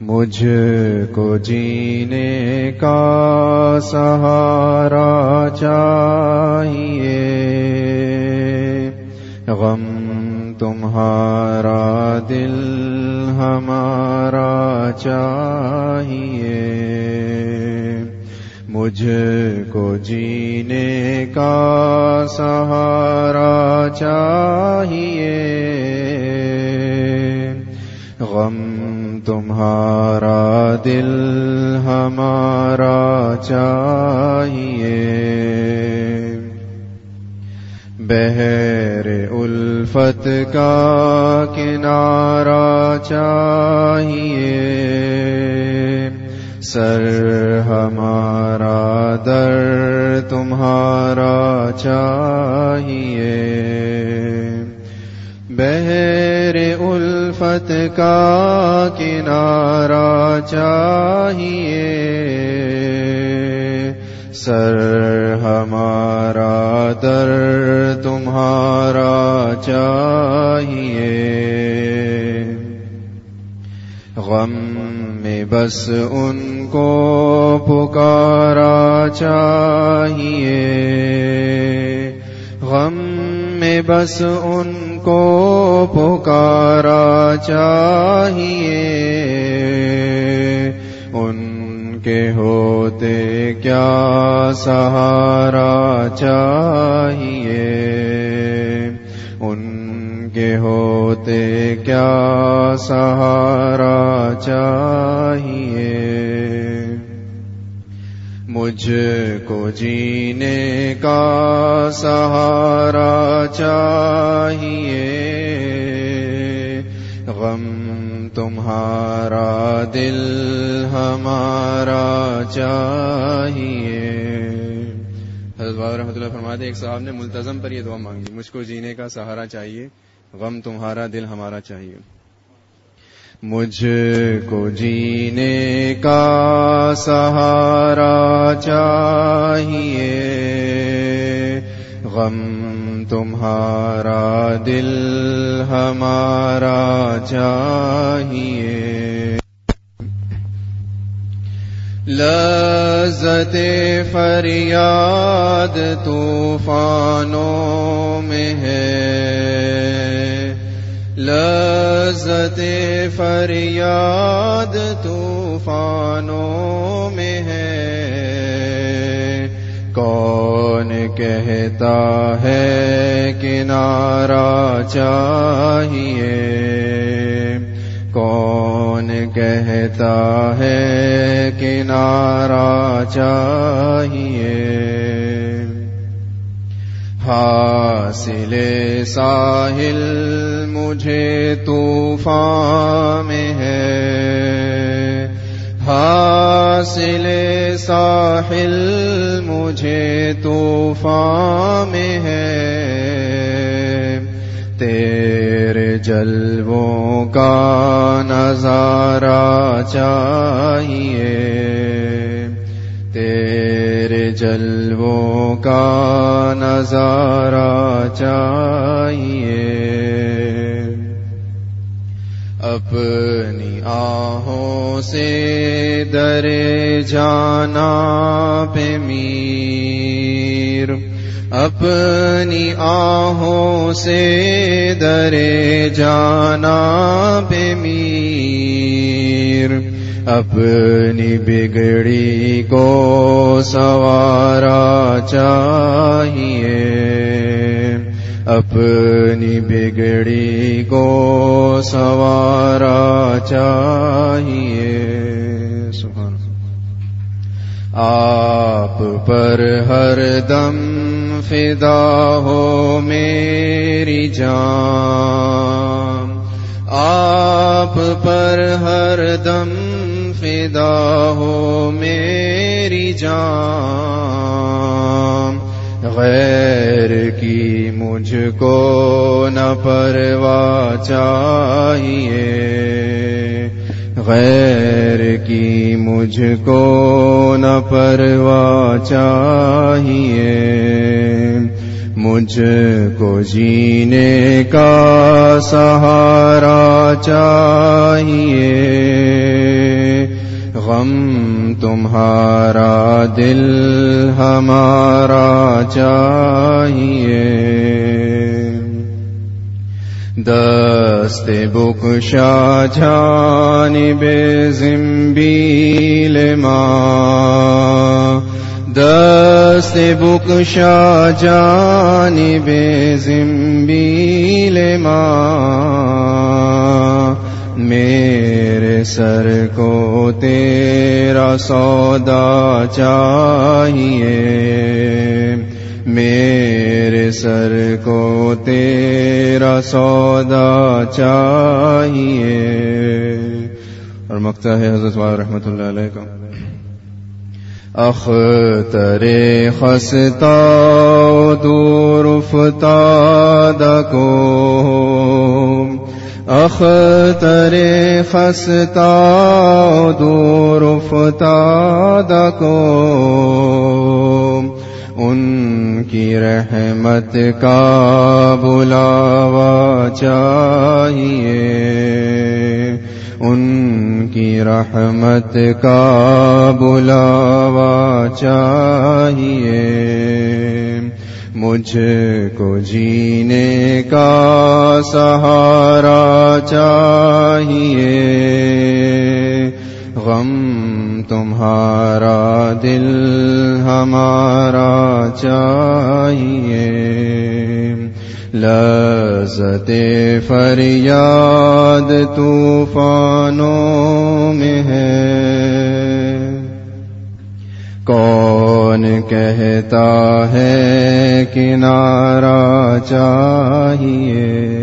مجھ کو جینے کا سہارا چاہیے۔ غم تمہارا دل ہمارا چاہیے۔ مجھ کو جینے کا سہارا چاہیے۔ غم تمہارا دل ہمارا چاہیے۔ بہر الفت کا کنارا چاہیے۔ سر ہمارا در تمہارا چاہیے۔ بہر الفت کا کنارا چاہیے۔ سر ہمارا در تمہارا چاہیے۔ غم میں بس ان کو پکارا چاہیے۔ غم میں بس ان کو پکارا چاہیے۔ ان کے ہوتے کیا سہارا چاہیے؟ ان کے ہوتے کیا سہارا چاہیے؟ مجھ کو جینے کا سہارا چاہیے۔ غم تمہارا، دل ہمارا چاہیے۔ حضرت رحمۃ اللہ فرماتے ایک صاحب نے ملتظم پر یہ دعا مانگی، مجھ کو جینے کا سہارا چاہیے، غم تمہارا، دل ہمارا چاہیے۔ مجھ کو جینے کا سہارا چاہیے۔ غم تمہارا دل ہمارا چاہیے۔ لذت فریاد طوفانوں میں ہے۔ لذت فریاد طوفانوں میں ہے۔ کون کہتا ہے کنارا چاہیے؟ کون کہتا ہے کنارا چاہیے؟ حاصل ساحل مجھے طوفان میں ہے۔ حاصل ساحل مجھے طوفان میں ہے۔ تیرے جلووں کا نظارہ چاہیے۔ جلووں کا نظارہ چاہیے۔ اپنی آہوں سے درے جانا پہ میر۔ اپنی آہوں سے درے جانا پہ میر۔ اپنی بگڑی کو سوارا چاہیے۔ اپنی بگڑی کو سوارا چاہیے۔ سبحان آپ پر ہر دم فدا ہو میری جان۔ آپ پر ہر دم فدا ہو میری جان۔ غیر کی مجھ کو نہ پروا چاہیے۔ غیر کی مجھ کو نہ پروا چاہیے۔ مجھ کو جینے کا سہارا چاہیے۔ غم تمہارا دل ہمارا چاہیے۔ دست بک شاہ جانی بے زمبیل ماں دست بک شاہ جانی بے زمبیل ماں میرے سر کو تیرا سودا چاہیے۔ میرے سر کو تیرا سودا چاہیے۔ اور مکتا ہے حضرت والا رحمۃ اللہ علیہ کا اختر خستا دور فتاد کو اختر خستا دور فتاد کو ان کی رحمت کا بلاوا چاہیے۔ ان کی رحمت کا بلاوا چاہیے۔ مجھ کو جینے کا سہارا چاہیے۔ غم تمہارا دل ہمارا چاہیے۔ لذت فریاد طوفانوں میں ہے۔ کون کہتا ہے کنارہ چاہیے۔